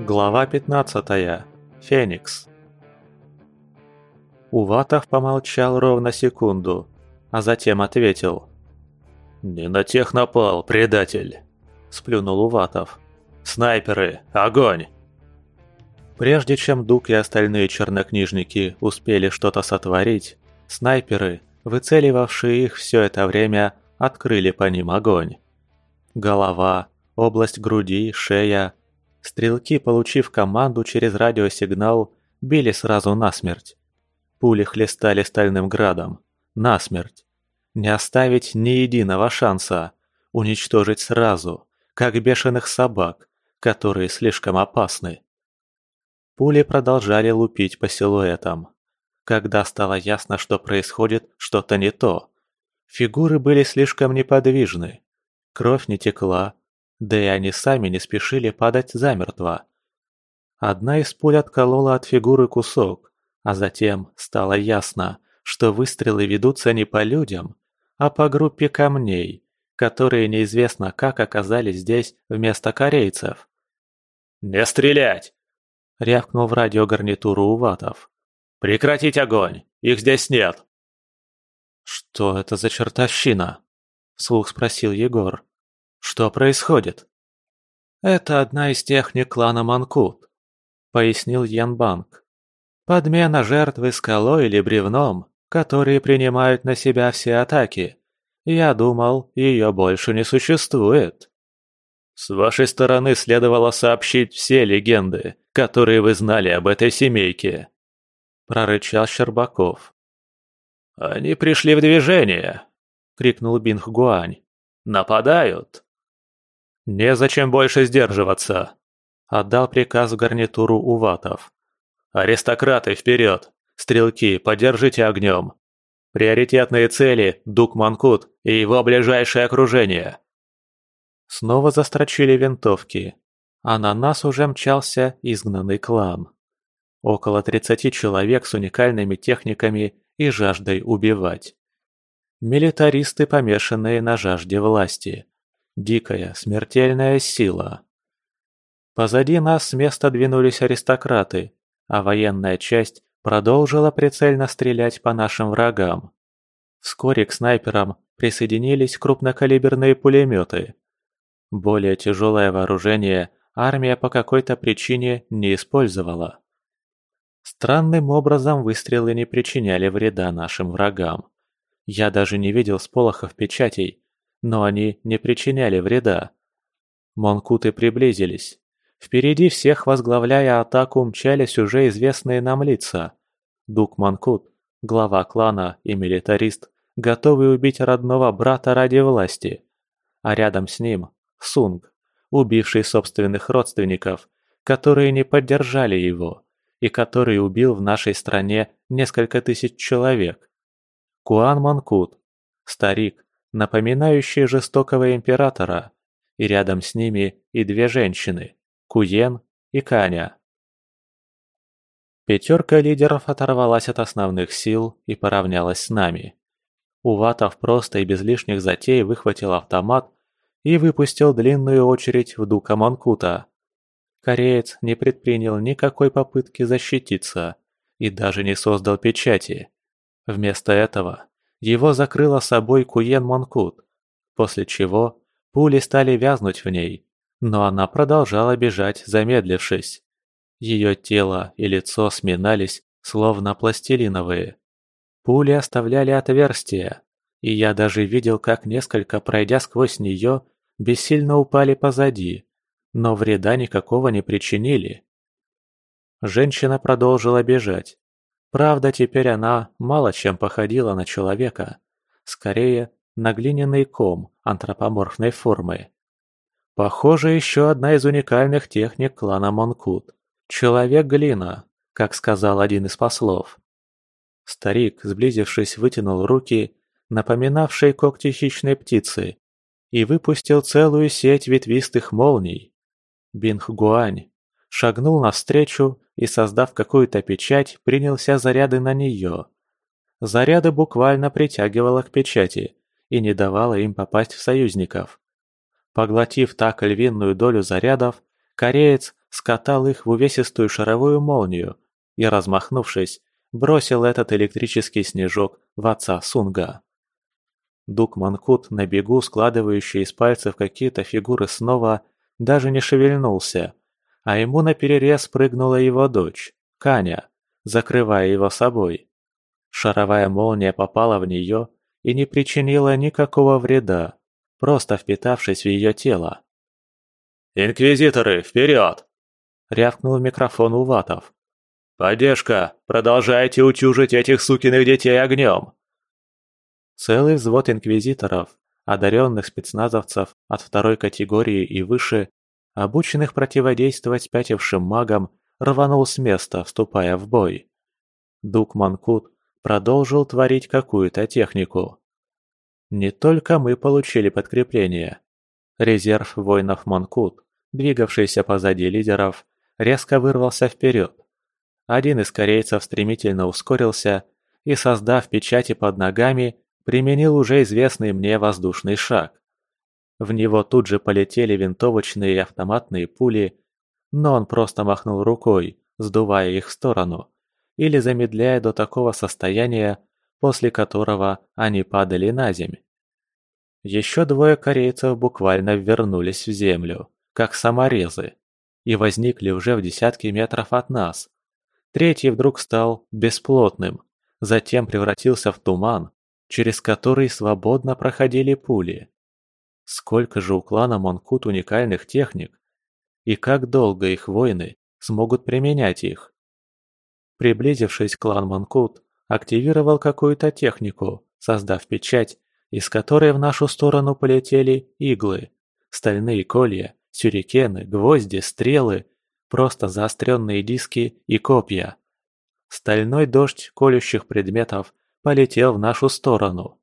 Глава 15. Феникс. Уватов помолчал ровно секунду, а затем ответил. «Не на тех напал, предатель!» – сплюнул Уватов. «Снайперы, огонь!» Прежде чем Дук и остальные чернокнижники успели что-то сотворить, снайперы, выцеливавшие их все это время, открыли по ним огонь. Голова, область груди, шея. Стрелки, получив команду через радиосигнал, били сразу насмерть. Пули хлестали стальным градом. Насмерть. Не оставить ни единого шанса. Уничтожить сразу, как бешеных собак, которые слишком опасны. Пули продолжали лупить по силуэтам. Когда стало ясно, что происходит что-то не то. Фигуры были слишком неподвижны. Кровь не текла, да и они сами не спешили падать замертво. Одна из пуль отколола от фигуры кусок, а затем стало ясно, что выстрелы ведутся не по людям, а по группе камней, которые неизвестно как оказались здесь вместо корейцев. «Не стрелять!» — рявкнул в радиогарнитуру Уватов. «Прекратить огонь! Их здесь нет!» «Что это за чертовщина?» — вслух спросил Егор. «Что происходит?» «Это одна из техник клана Манкут», — пояснил Янбанк. «Подмена жертвы скалой или бревном, которые принимают на себя все атаки. Я думал, ее больше не существует». «С вашей стороны следовало сообщить все легенды, которые вы знали об этой семейке», — прорычал Щербаков. «Они пришли в движение!» — крикнул Бинг Гуань. «Нападают!» «Незачем больше сдерживаться!» — отдал приказ в гарнитуру Уватов. «Аристократы, вперед! Стрелки, поддержите огнем! Приоритетные цели — Дук Манкут и его ближайшее окружение!» Снова застрочили винтовки, а на нас уже мчался изгнанный клан. Около 30 человек с уникальными техниками и жаждой убивать. Милитаристы, помешанные на жажде власти. Дикая, смертельная сила. Позади нас с места двинулись аристократы, а военная часть продолжила прицельно стрелять по нашим врагам. Вскоре к снайперам присоединились крупнокалиберные пулеметы. Более тяжелое вооружение армия по какой-то причине не использовала. Странным образом выстрелы не причиняли вреда нашим врагам. Я даже не видел сполохов печатей, но они не причиняли вреда. Монкуты приблизились. Впереди всех, возглавляя атаку, мчались уже известные нам лица. Дук Манкут, глава клана и милитарист, готовый убить родного брата ради власти. А рядом с ним – Сунг, убивший собственных родственников, которые не поддержали его и который убил в нашей стране несколько тысяч человек. Куан Манкут, старик, напоминающий жестокого императора, и рядом с ними и две женщины – Куен и Каня. Пятерка лидеров оторвалась от основных сил и поравнялась с нами. Уватов просто и без лишних затей выхватил автомат и выпустил длинную очередь в Дука Манкута. Кореец не предпринял никакой попытки защититься и даже не создал печати. Вместо этого его закрыла собой Куен Монкут, после чего пули стали вязнуть в ней, но она продолжала бежать, замедлившись. Ее тело и лицо сминались, словно пластилиновые. Пули оставляли отверстия, и я даже видел, как несколько, пройдя сквозь нее, бессильно упали позади, но вреда никакого не причинили. Женщина продолжила бежать. Правда, теперь она мало чем походила на человека. Скорее, на глиняный ком антропоморфной формы. Похоже, еще одна из уникальных техник клана Монкут. Человек-глина, как сказал один из послов. Старик, сблизившись, вытянул руки, напоминавшие когти хищной птицы, и выпустил целую сеть ветвистых молний. Бинг Гуань шагнул навстречу и, создав какую-то печать, принялся заряды на нее. Заряды буквально притягивало к печати и не давало им попасть в союзников. Поглотив так львиную долю зарядов, кореец скатал их в увесистую шаровую молнию и, размахнувшись, бросил этот электрический снежок в отца Сунга. Дук Манкут, на бегу складывающий из пальцев какие-то фигуры снова, даже не шевельнулся, а ему наперерез прыгнула его дочь, Каня, закрывая его собой. Шаровая молния попала в нее и не причинила никакого вреда, просто впитавшись в ее тело. «Инквизиторы, вперед!» — рявкнул в микрофон Уватов. «Поддержка! Продолжайте утюжить этих сукиных детей огнем!» Целый взвод инквизиторов, одаренных спецназовцев от второй категории и выше, обученных противодействовать спятившим магам, рванул с места, вступая в бой. Дук Манкут продолжил творить какую-то технику. Не только мы получили подкрепление. Резерв воинов Манкут, двигавшийся позади лидеров, резко вырвался вперед. Один из корейцев стремительно ускорился и, создав печати под ногами, применил уже известный мне воздушный шаг. В него тут же полетели винтовочные и автоматные пули, но он просто махнул рукой, сдувая их в сторону, или замедляя до такого состояния, после которого они падали на земь. Еще двое корейцев буквально вернулись в землю, как саморезы, и возникли уже в десятки метров от нас. Третий вдруг стал бесплотным, затем превратился в туман, через который свободно проходили пули. Сколько же у клана Монкут уникальных техник, и как долго их воины смогут применять их? Приблизившись, клан Монкут активировал какую-то технику, создав печать, из которой в нашу сторону полетели иглы, стальные колья, сюрикены, гвозди, стрелы, просто заостренные диски и копья. Стальной дождь колющих предметов полетел в нашу сторону.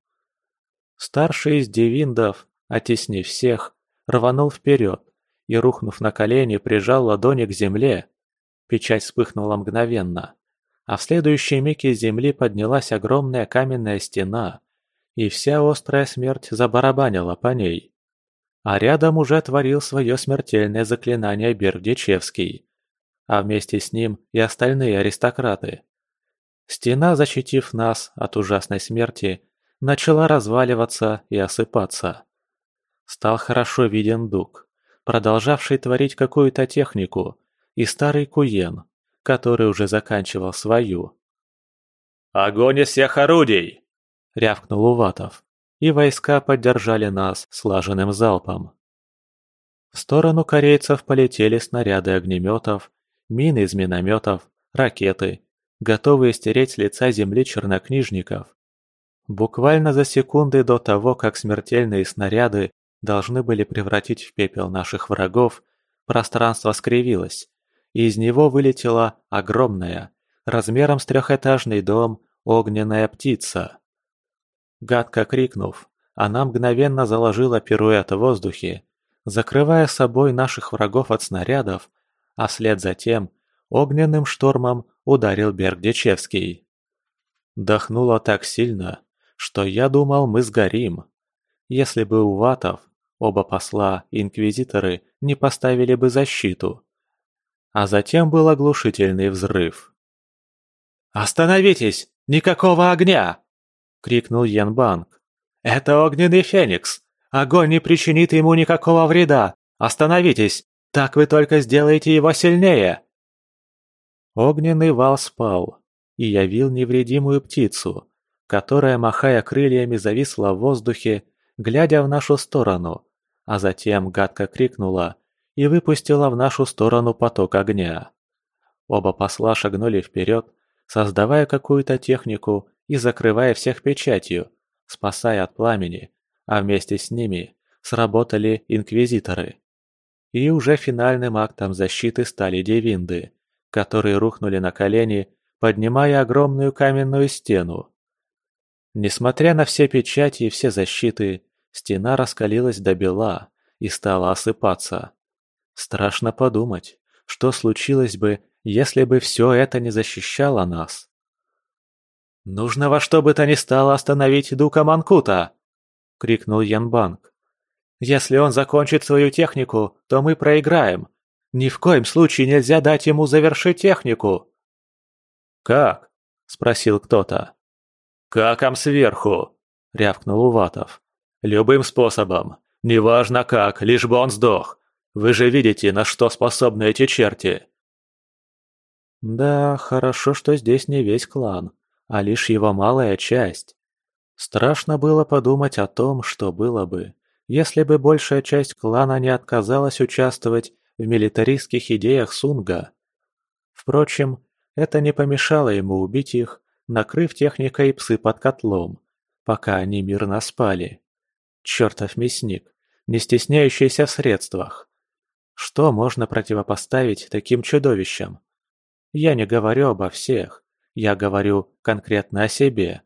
Старший из девиндов оттеснив всех, рванул вперед и, рухнув на колени, прижал ладони к земле. Печать вспыхнула мгновенно, а в следующий миг из земли поднялась огромная каменная стена, и вся острая смерть забарабанила по ней. А рядом уже творил свое смертельное заклинание Бердичевский, а вместе с ним и остальные аристократы. Стена, защитив нас от ужасной смерти, начала разваливаться и осыпаться. Стал хорошо виден Дуг, продолжавший творить какую-то технику, и старый Куен, который уже заканчивал свою. «Огонь из всех орудий!» — рявкнул Уватов, и войска поддержали нас слаженным залпом. В сторону корейцев полетели снаряды огнеметов, мины из минометов, ракеты, готовые стереть с лица земли чернокнижников. Буквально за секунды до того, как смертельные снаряды должны были превратить в пепел наших врагов, пространство скривилось, и из него вылетела огромная, размером с трехэтажный дом, огненная птица. Гадко крикнув, она мгновенно заложила пируэт в воздухе, закрывая собой наших врагов от снарядов, а вслед за тем огненным штормом ударил Бергдичевский. Дохнуло так сильно, что я думал, мы сгорим. Если бы у ватов Оба посла инквизиторы не поставили бы защиту. А затем был оглушительный взрыв. «Остановитесь! Никакого огня!» — крикнул Янбанк. «Это огненный феникс! Огонь не причинит ему никакого вреда! Остановитесь! Так вы только сделаете его сильнее!» Огненный вал спал и явил невредимую птицу, которая, махая крыльями, зависла в воздухе, глядя в нашу сторону, а затем гадко крикнула и выпустила в нашу сторону поток огня. Оба посла шагнули вперед, создавая какую-то технику и закрывая всех печатью, спасая от пламени, а вместе с ними сработали инквизиторы. И уже финальным актом защиты стали девинды, которые рухнули на колени, поднимая огромную каменную стену. Несмотря на все печати и все защиты, Стена раскалилась до бела и стала осыпаться. Страшно подумать, что случилось бы, если бы все это не защищало нас. «Нужно во что бы то ни стало остановить Дука Манкута!» — крикнул Янбанк. «Если он закончит свою технику, то мы проиграем. Ни в коем случае нельзя дать ему завершить технику!» «Как?» – спросил кто-то. «Каком сверху?» – рявкнул Уватов. «Любым способом. Неважно как, лишь бы он сдох. Вы же видите, на что способны эти черти!» Да, хорошо, что здесь не весь клан, а лишь его малая часть. Страшно было подумать о том, что было бы, если бы большая часть клана не отказалась участвовать в милитаристских идеях Сунга. Впрочем, это не помешало ему убить их, накрыв техникой псы под котлом, пока они мирно спали. Чертов мясник, не стесняющийся в средствах. Что можно противопоставить таким чудовищам? Я не говорю обо всех, я говорю конкретно о себе.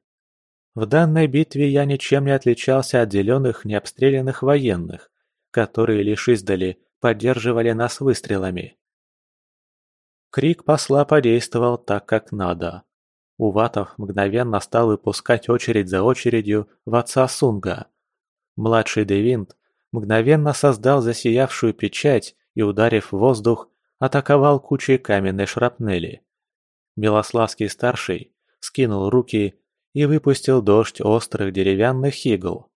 В данной битве я ничем не отличался от зеленых необстрелянных военных, которые лишь издали поддерживали нас выстрелами. Крик посла подействовал так, как надо. Уватов мгновенно стал выпускать очередь за очередью в отца Сунга. Младший Девинт мгновенно создал засиявшую печать и, ударив в воздух, атаковал кучей каменной шрапнели. Милославский-старший скинул руки и выпустил дождь острых деревянных игл.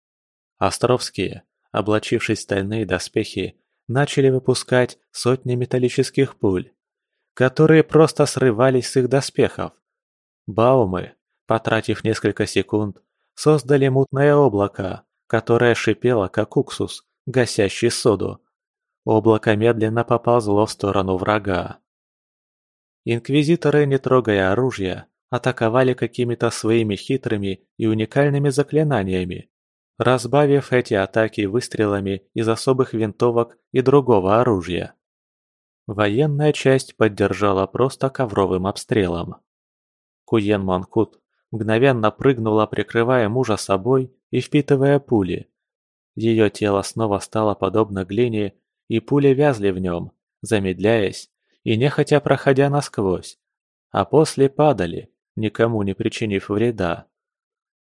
Островские, облачившись в стальные доспехи, начали выпускать сотни металлических пуль, которые просто срывались с их доспехов. Баумы, потратив несколько секунд, создали мутное облако, которое шипело, как уксус, гасящий соду. Облако медленно поползло в сторону врага. Инквизиторы, не трогая оружия, атаковали какими-то своими хитрыми и уникальными заклинаниями, разбавив эти атаки выстрелами из особых винтовок и другого оружия. Военная часть поддержала просто ковровым обстрелом. Куен Манкут мгновенно прыгнула, прикрывая мужа собой и впитывая пули. Ее тело снова стало подобно глине, и пули вязли в нем, замедляясь и нехотя проходя насквозь, а после падали, никому не причинив вреда.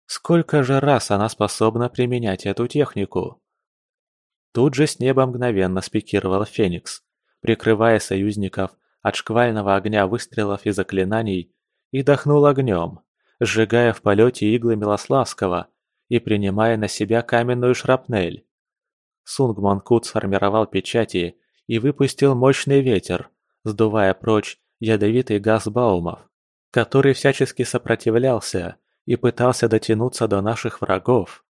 Сколько же раз она способна применять эту технику? Тут же с неба мгновенно спикировал Феникс, прикрывая союзников от шквального огня выстрелов и заклинаний, и дохнул огнем, сжигая в полете иглы Милославского и принимая на себя каменную шрапнель. Сунгманкут сформировал печати и выпустил мощный ветер, сдувая прочь ядовитый газ Баумов, который всячески сопротивлялся и пытался дотянуться до наших врагов.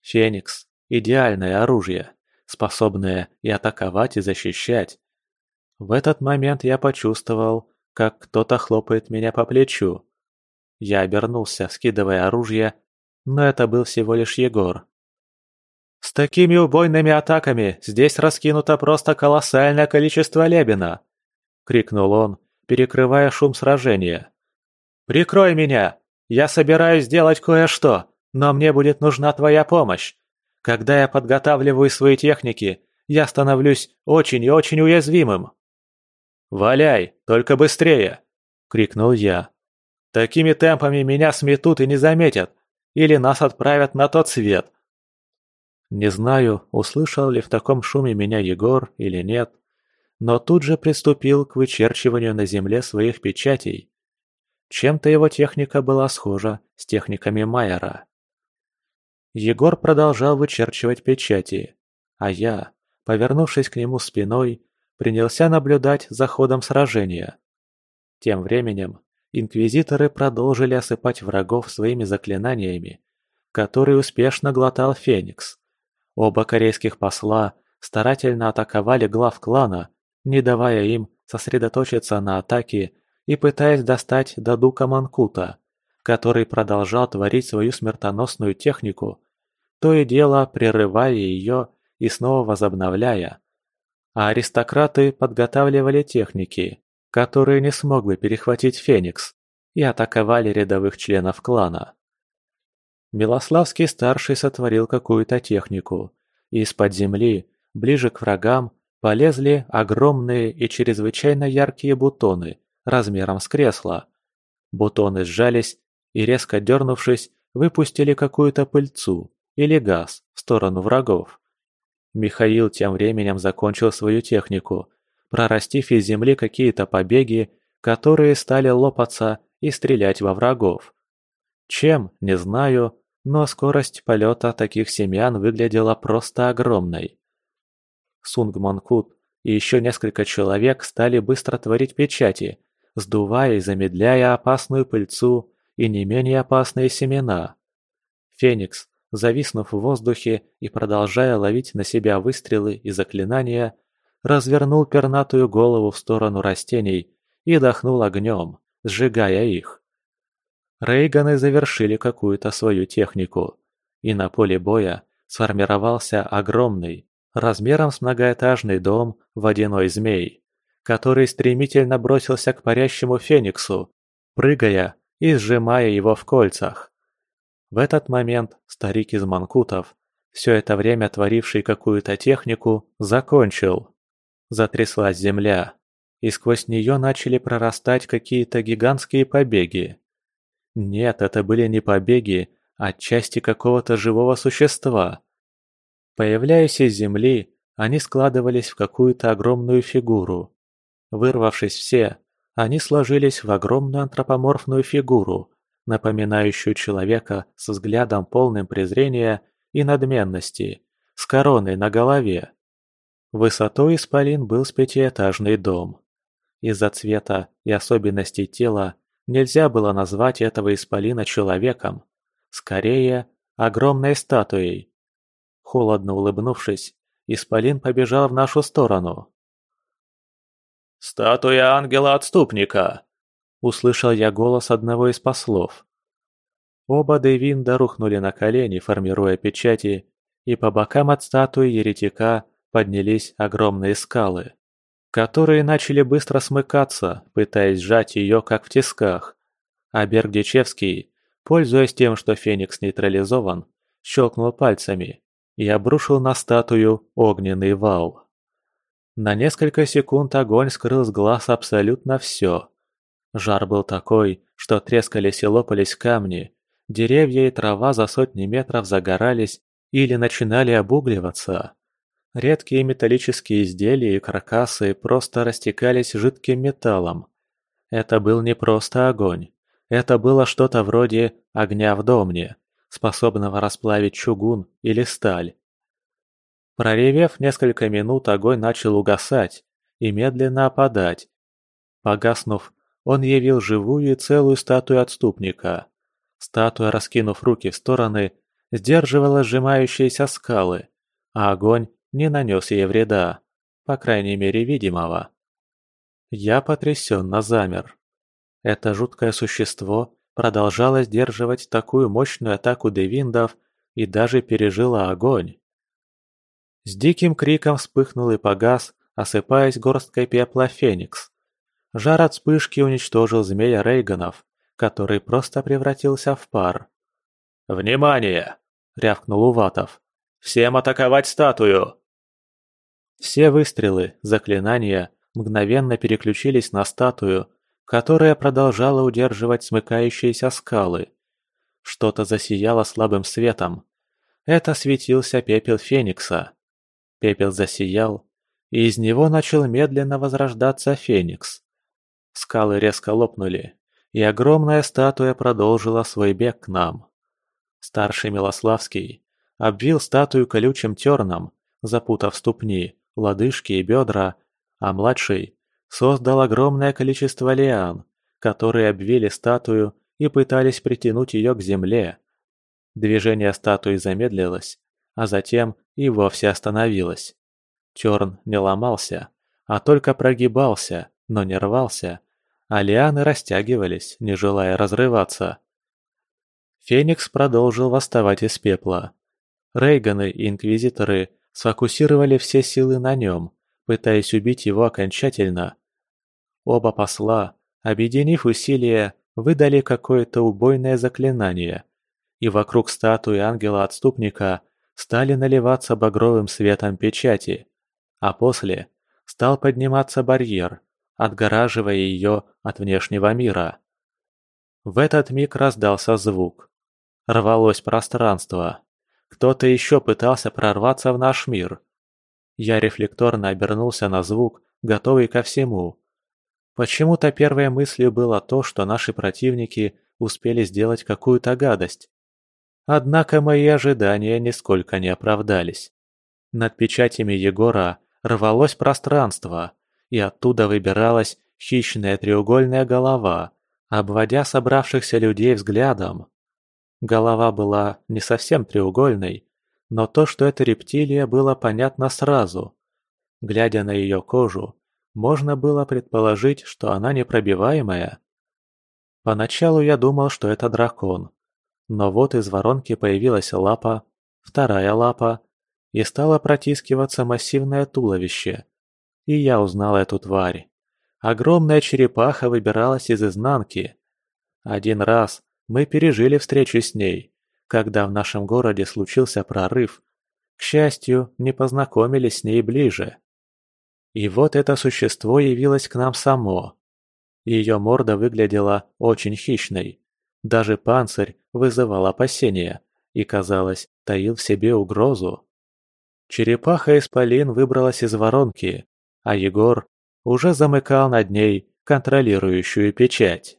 Феникс – идеальное оружие, способное и атаковать, и защищать. В этот момент я почувствовал, как кто-то хлопает меня по плечу. Я обернулся, скидывая оружие, но это был всего лишь Егор. «С такими убойными атаками здесь раскинуто просто колоссальное количество лебена!» — крикнул он, перекрывая шум сражения. «Прикрой меня! Я собираюсь сделать кое-что, но мне будет нужна твоя помощь. Когда я подготавливаю свои техники, я становлюсь очень и очень уязвимым». «Валяй, только быстрее!» — крикнул я. «Такими темпами меня сметут и не заметят, или нас отправят на тот свет». Не знаю, услышал ли в таком шуме меня Егор или нет, но тут же приступил к вычерчиванию на земле своих печатей. Чем-то его техника была схожа с техниками Майера. Егор продолжал вычерчивать печати, а я, повернувшись к нему спиной, принялся наблюдать за ходом сражения. Тем временем инквизиторы продолжили осыпать врагов своими заклинаниями, которые успешно глотал Феникс. Оба корейских посла старательно атаковали глав клана, не давая им сосредоточиться на атаке и пытаясь достать до дука Манкута, который продолжал творить свою смертоносную технику, то и дело прерывая ее и снова возобновляя. А аристократы подготавливали техники, которые не смог бы перехватить Феникс, и атаковали рядовых членов клана. Милославский старший сотворил какую-то технику, и из-под земли, ближе к врагам, полезли огромные и чрезвычайно яркие бутоны, размером с кресло. Бутоны сжались и, резко дернувшись, выпустили какую-то пыльцу или газ в сторону врагов. Михаил тем временем закончил свою технику, прорастив из земли какие-то побеги, которые стали лопаться и стрелять во врагов. Чем, не знаю, но скорость полета таких семян выглядела просто огромной. Сунг Монкут и еще несколько человек стали быстро творить печати, сдувая и замедляя опасную пыльцу и не менее опасные семена. Феникс, зависнув в воздухе и продолжая ловить на себя выстрелы и заклинания, развернул пернатую голову в сторону растений и дохнул огнем, сжигая их. Рейганы завершили какую-то свою технику, и на поле боя сформировался огромный, размером с многоэтажный дом водяной змей, который стремительно бросился к парящему фениксу, прыгая и сжимая его в кольцах. В этот момент старик из манкутов, все это время творивший какую-то технику, закончил. Затряслась земля, и сквозь нее начали прорастать какие-то гигантские побеги. Нет, это были не побеги, а части какого-то живого существа. Появляясь из земли, они складывались в какую-то огромную фигуру. Вырвавшись все, они сложились в огромную антропоморфную фигуру, напоминающую человека с взглядом полным презрения и надменности, с короной на голове. Высотой исполин был с пятиэтажный дом. Из-за цвета и особенностей тела нельзя было назвать этого исполина человеком. Скорее, огромной статуей. Холодно улыбнувшись, исполин побежал в нашу сторону. «Статуя ангела-отступника!» Услышал я голос одного из послов. Оба Дейвинда рухнули на колени, формируя печати, и по бокам от статуи еретика поднялись огромные скалы, которые начали быстро смыкаться, пытаясь сжать ее как в тисках. А Бергдичевский, пользуясь тем, что Феникс нейтрализован, щелкнул пальцами и обрушил на статую огненный вал. На несколько секунд огонь скрыл с глаз абсолютно все. Жар был такой, что трескались и лопались камни, деревья и трава за сотни метров загорались или начинали обугливаться. Редкие металлические изделия и каркасы просто растекались жидким металлом. Это был не просто огонь. Это было что-то вроде огня в домне, способного расплавить чугун или сталь. Проревев несколько минут, огонь начал угасать и медленно опадать. Погаснув, он явил живую и целую статую отступника. Статуя, раскинув руки в стороны, сдерживала сжимающиеся скалы, а огонь не нанес ей вреда, по крайней мере видимого. Я потрясенно замер. Это жуткое существо продолжало сдерживать такую мощную атаку девиндов и даже пережило огонь. С диким криком вспыхнул и погас, осыпаясь горсткой пепла Феникс. Жар от вспышки уничтожил змея Рейганов, который просто превратился в пар. «Внимание!» — рявкнул Уватов. «Всем атаковать статую!» Все выстрелы, заклинания мгновенно переключились на статую, которая продолжала удерживать смыкающиеся скалы. Что-то засияло слабым светом. Это светился пепел Феникса. Пепел засиял, и из него начал медленно возрождаться Феникс. Скалы резко лопнули, и огромная статуя продолжила свой бег к нам. Старший Милославский обвил статую колючим терном, запутав ступни, лодыжки и бедра, а младший создал огромное количество лиан, которые обвили статую и пытались притянуть ее к земле. Движение статуи замедлилось, а затем и вовсе остановилось. Терн не ломался, а только прогибался, но не рвался, а лианы растягивались, не желая разрываться. Феникс продолжил восставать из пепла. Рейганы и Инквизиторы сфокусировали все силы на нем, пытаясь убить его окончательно. Оба посла, объединив усилия, выдали какое-то убойное заклинание, и вокруг статуи ангела-отступника стали наливаться багровым светом печати, а после стал подниматься барьер, отгораживая ее от внешнего мира. В этот миг раздался звук. Рвалось пространство. Кто-то еще пытался прорваться в наш мир. Я рефлекторно обернулся на звук, готовый ко всему. Почему-то первой мыслью было то, что наши противники успели сделать какую-то гадость. Однако мои ожидания нисколько не оправдались. Над печатями Егора рвалось пространство, и оттуда выбиралась хищная треугольная голова, обводя собравшихся людей взглядом. Голова была не совсем треугольной, но то, что это рептилия, было понятно сразу. Глядя на ее кожу, можно было предположить, что она непробиваемая. Поначалу я думал, что это дракон. Но вот из воронки появилась лапа, вторая лапа, и стало протискиваться массивное туловище. И я узнал эту тварь. Огромная черепаха выбиралась из изнанки. Один раз мы пережили встречу с ней, когда в нашем городе случился прорыв. К счастью, не познакомились с ней ближе. И вот это существо явилось к нам само. Ее морда выглядела очень хищной. Даже панцирь вызывал опасения и, казалось, таил в себе угрозу. Черепаха-исполин выбралась из воронки, а Егор уже замыкал над ней контролирующую печать.